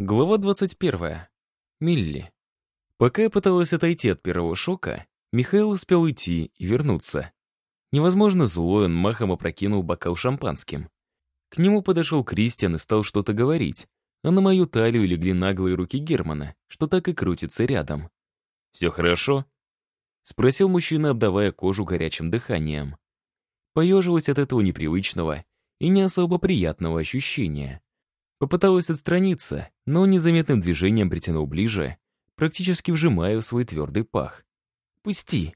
Глава 21. Милли. Пока я пыталась отойти от первого шока, Михаил успел уйти и вернуться. Невозможно злой, он махом опрокинул бокал шампанским. К нему подошел Кристиан и стал что-то говорить, а на мою талию легли наглые руки Германа, что так и крутится рядом. «Все хорошо?» — спросил мужчина, обдавая кожу горячим дыханием. Поежилась от этого непривычного и не особо приятного ощущения. Попыталась отстраниться, но незаметным движением притянул ближе, практически вжимая в свой твердый пах. «Пусти!»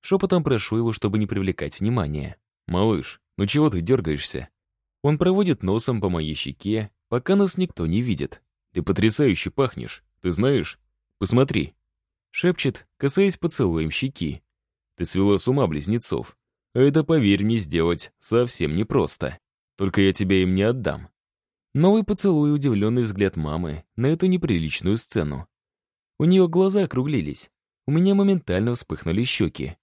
Шепотом прошу его, чтобы не привлекать внимания. «Малыш, ну чего ты дергаешься?» Он проводит носом по моей щеке, пока нас никто не видит. «Ты потрясающе пахнешь, ты знаешь? Посмотри!» Шепчет, касаясь поцелуем щеки. «Ты свела с ума близнецов. А это, поверь мне, сделать совсем непросто. Только я тебя им не отдам. Новый поцелуй и удивленный взгляд мамы на эту неприличную сцену. У нее глаза округлились. У меня моментально вспыхнули щеки.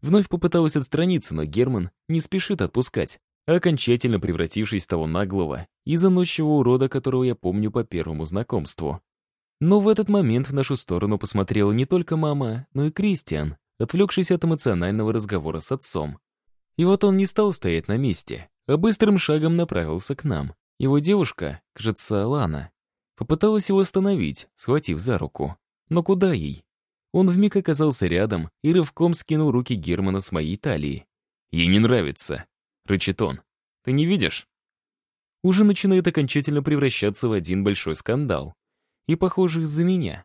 Вновь попыталась отстраниться, но Герман не спешит отпускать, окончательно превратившись в того наглого и заносчивого урода, которого я помню по первому знакомству. Но в этот момент в нашу сторону посмотрела не только мама, но и Кристиан, отвлекшись от эмоционального разговора с отцом. И вот он не стал стоять на месте, а быстрым шагом направился к нам. Его девушка, кажется, Лана, попыталась его остановить, схватив за руку. Но куда ей? Он вмиг оказался рядом и рывком скинул руки Германа с моей талии. «Ей не нравится», — рычит он. «Ты не видишь?» Уже начинает окончательно превращаться в один большой скандал. И, похоже, из-за меня.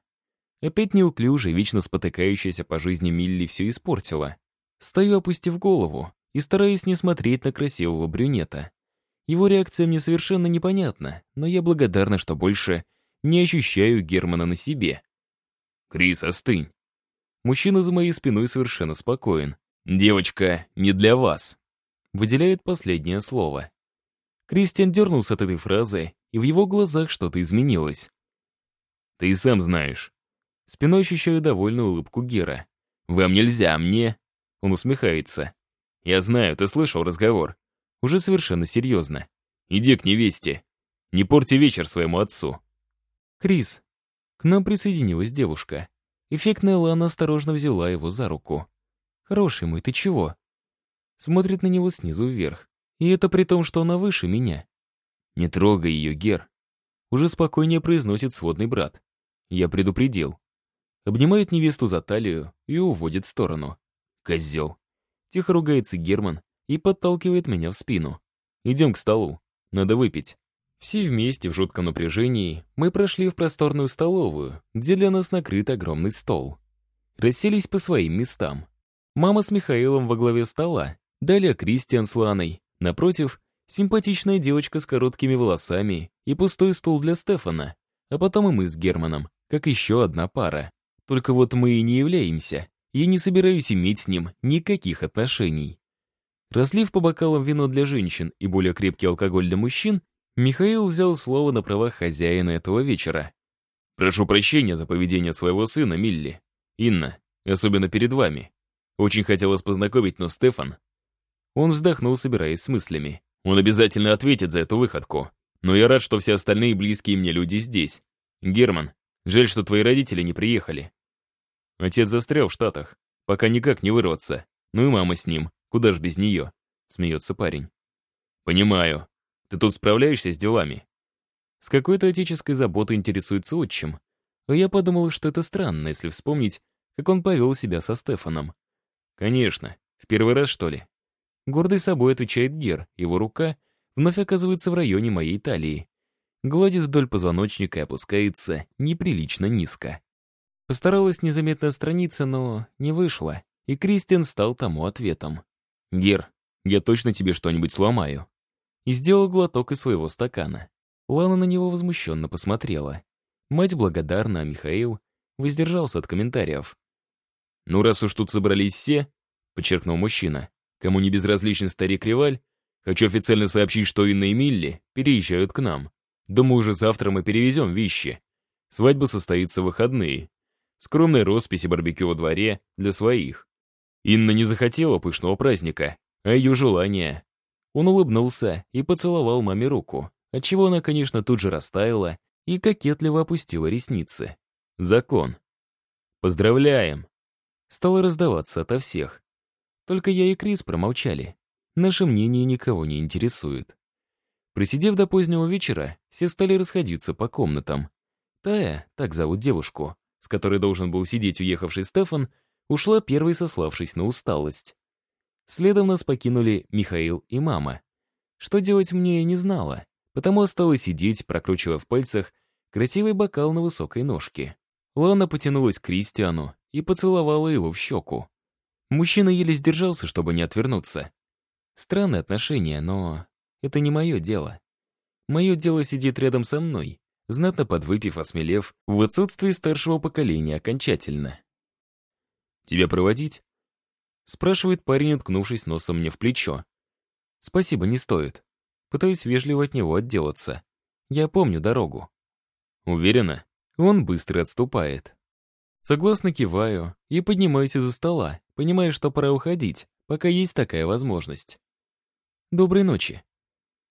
Опять неуклюже, вечно спотыкающаяся по жизни Милли все испортила. Стою, опустив голову, и стараюсь не смотреть на красивого брюнета. Его реакция мне совершенно непонятна, но я благодарна, что больше не ощущаю Германа на себе. «Крис, остынь!» Мужчина за моей спиной совершенно спокоен. «Девочка, не для вас!» Выделяет последнее слово. Кристиан дернулся от этой фразы, и в его глазах что-то изменилось. «Ты и сам знаешь». Спиной ощущаю довольную улыбку Гера. «Вам нельзя, а мне...» Он усмехается. «Я знаю, ты слышал разговор. Уже совершенно серьезно. Иди к невесте. Не порти вечер своему отцу. Крис. К нам присоединилась девушка. Эффектная Лана осторожно взяла его за руку. «Хороший мой, ты чего?» Смотрит на него снизу вверх. И это при том, что она выше меня. «Не трогай ее, Гер!» Уже спокойнее произносит сводный брат. Я предупредил. Обнимает невесту за талию и уводит в сторону. Козел. Тихо ругается Герман и подталкивает меня в спину. «Идем к столу. Надо выпить». Все вместе в жутком напряжении мы прошли в просторную столовую, где для нас накрыт огромный стол. Расселись по своим местам. Мама с Михаилом во главе стола, далее Кристиан с Ланой. Напротив, симпатичная девочка с короткими волосами и пустой стул для Стефана, а потом и мы с Германом, как еще одна пара. Только вот мы и не являемся. Я не собираюсь иметь с ним никаких отношений. Разлив по бокалам вино для женщин и более крепкий алкоголь для мужчин, Михаил взял слово на правах хозяина этого вечера. «Прошу прощения за поведение своего сына, Милли. Инна, особенно перед вами. Очень хотел вас познакомить, но Стефан...» Он вздохнул, собираясь с мыслями. «Он обязательно ответит за эту выходку. Но я рад, что все остальные близкие мне люди здесь. Герман, жаль, что твои родители не приехали. Отец застрял в Штатах, пока никак не вырваться. Ну и мама с ним. Куда ж без нее?» — смеется парень. «Понимаю. Ты тут справляешься с делами?» С какой-то отеческой заботой интересуется отчим. А я подумал, что это странно, если вспомнить, как он повел себя со Стефаном. «Конечно. В первый раз, что ли?» Гордый собой отвечает Гер, его рука вновь оказывается в районе моей талии. Гладит вдоль позвоночника и опускается неприлично низко. Постаралась незаметно отстраниться, но не вышло, и Кристиан стал тому ответом. «Гер, я точно тебе что-нибудь сломаю». И сделал глоток из своего стакана. Лана на него возмущенно посмотрела. Мать благодарна, а Михаил воздержался от комментариев. «Ну, раз уж тут собрались все», — подчеркнул мужчина, «кому не безразличен старик Реваль, хочу официально сообщить, что Инна и Милли переезжают к нам. Думаю, уже завтра мы перевезем вещи. Свадьба состоится в выходные. Скромная роспись и барбекю во дворе для своих. Инна не захотела пышного праздника, а ее желание. Он улыбнулся и поцеловал маме руку, отчего она, конечно, тут же растаяла и кокетливо опустила ресницы. Закон. «Поздравляем!» Стало раздаваться ото всех. Только я и Крис промолчали. Наше мнение никого не интересует. Просидев до позднего вечера, все стали расходиться по комнатам. Тая, так зовут девушку, с которой должен был сидеть уехавший Стефан, ушла первой, сославшись на усталость. Следом нас покинули Михаил и мама. Что делать мне не знала, потому осталось сидеть, прокручивая в пальцах красивый бокал на высокой ножке. Лана потянулась к Кристиану и поцеловала его в щеку. Мужчина еле сдержался, чтобы не отвернуться. Странные отношения, но это не мое дело. Мое дело сидит рядом со мной, знатно подвыпив, осмелев, в отсутствии старшего поколения окончательно. «Тебя проводить?» Спрашивает парень, уткнувшись носом мне в плечо. «Спасибо, не стоит». Пытаюсь вежливо от него отделаться. Я помню дорогу. Уверена, он быстро отступает. Согласно киваю и поднимаюсь из-за стола, понимая, что пора уходить, пока есть такая возможность. Доброй ночи.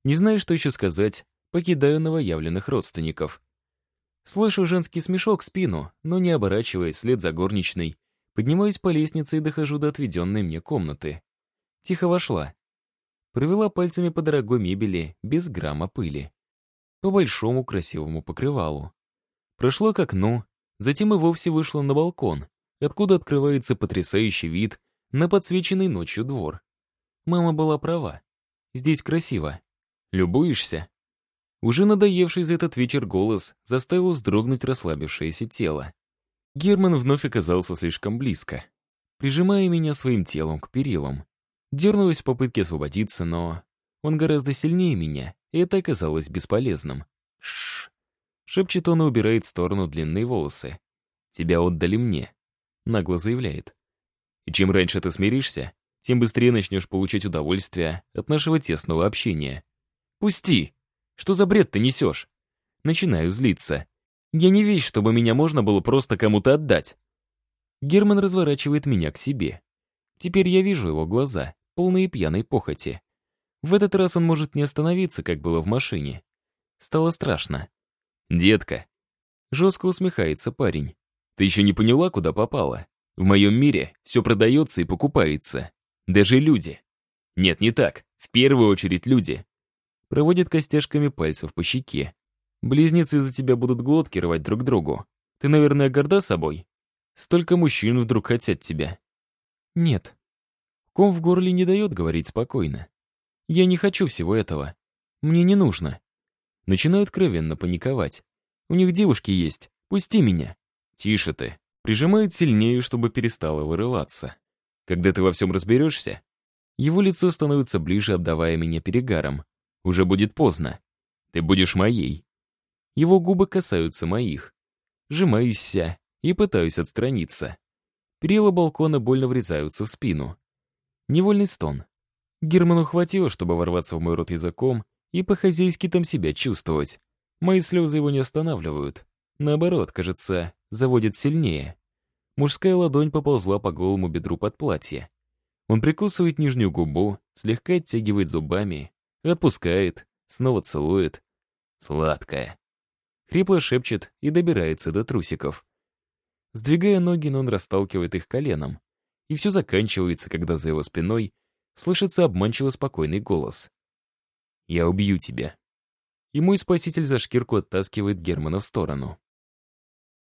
Не знаю, что еще сказать, покидаю новоявленных родственников. Слышу женский смешок в спину, но не оборачиваясь вслед за горничной, Поднимаюсь по лестнице и дохожу до отведенной мне комнаты. Тихо вошла. Провела пальцами по дорогой мебели, без грамма пыли. По большому красивому покрывалу. Прошла к окну, затем и вовсе вышла на балкон, откуда открывается потрясающий вид на подсвеченный ночью двор. Мама была права. Здесь красиво. Любуешься? Уже надоевший за этот вечер голос заставил вздрогнуть расслабившееся тело. Герман вновь оказался слишком близко, прижимая меня своим телом к перилам. Дернулась в попытке освободиться, но он гораздо сильнее меня, и это оказалось бесполезным. Шш. Шепчет он и убирает в сторону длинные волосы. «Тебя отдали мне», — нагло заявляет. «И чем раньше ты смиришься, тем быстрее начнешь получать удовольствие от нашего тесного общения. Пусти! Что за бред ты несешь?» Начинаю злиться. Я не вещь, чтобы меня можно было просто кому-то отдать. Герман разворачивает меня к себе. Теперь я вижу его глаза, полные пьяной похоти. В этот раз он может не остановиться, как было в машине. Стало страшно. «Детка!» Жестко усмехается парень. «Ты еще не поняла, куда попала? В моем мире все продается и покупается. Даже люди. Нет, не так. В первую очередь люди». Проводит костяшками пальцев по щеке. Близнецы из-за тебя будут глотки рвать друг другу. Ты, наверное, горда собой? Столько мужчин вдруг хотят тебя. Нет. Ком в горле не дает говорить спокойно. Я не хочу всего этого. Мне не нужно. Начинаю откровенно паниковать. У них девушки есть. Пусти меня. Тише ты. Прижимает сильнее, чтобы перестала вырываться. Когда ты во всем разберешься, его лицо становится ближе, обдавая меня перегаром. Уже будет поздно. Ты будешь моей. Его губы касаются моих. Сжимаюсь и пытаюсь отстраниться. Перила балкона больно врезаются в спину. Невольный стон. Герману хватило, чтобы ворваться в мой рот языком и по-хозяйски там себя чувствовать. Мои слезы его не останавливают. Наоборот, кажется, заводят сильнее. Мужская ладонь поползла по голому бедру под платье. Он прикусывает нижнюю губу, слегка оттягивает зубами, отпускает, снова целует. Сладкая. Хрипло шепчет и добирается до трусиков. Сдвигая ноги, но он расталкивает их коленом. И все заканчивается, когда за его спиной слышится обманчиво спокойный голос. «Я убью тебя». И мой спаситель за шкирку оттаскивает Германа в сторону.